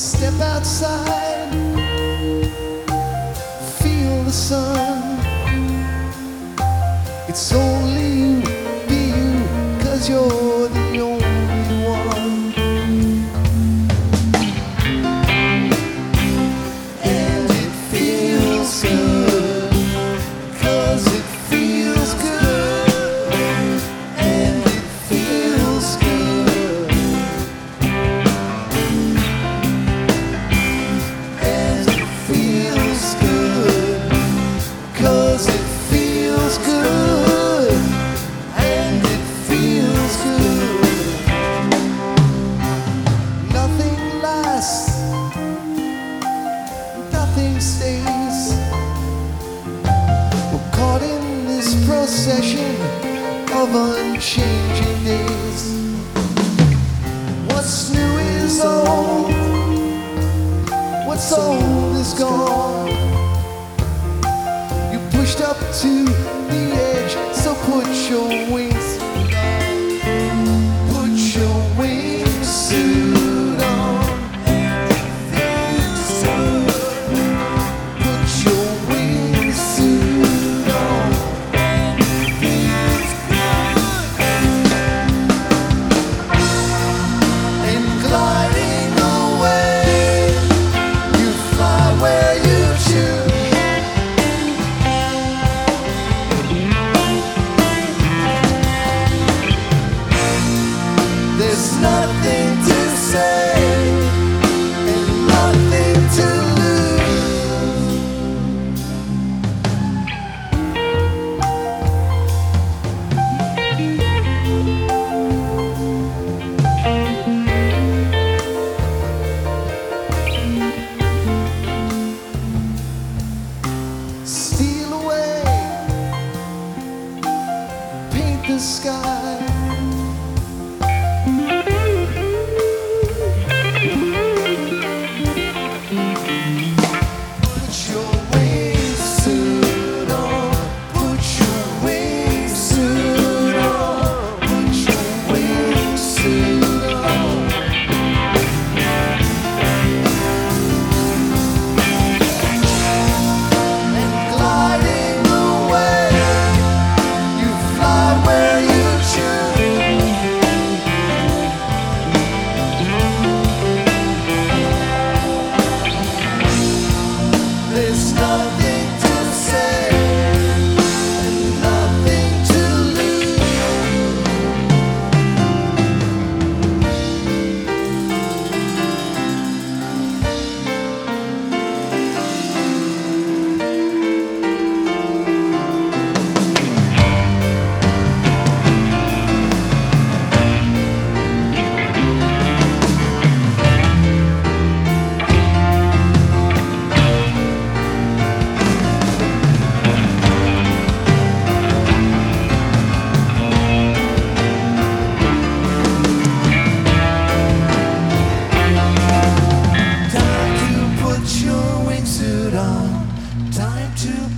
Step outside, feel the sun. It's only you, you, cause you're. succession of unchanging days. What's new is old, what's old is gone. You pushed up to the to